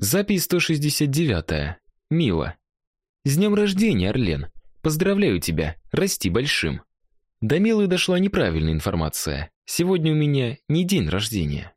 Запись 169. Мила. С днем рождения, Орлен. Поздравляю тебя. Расти большим. До Милы дошла неправильная информация. Сегодня у меня не день рождения.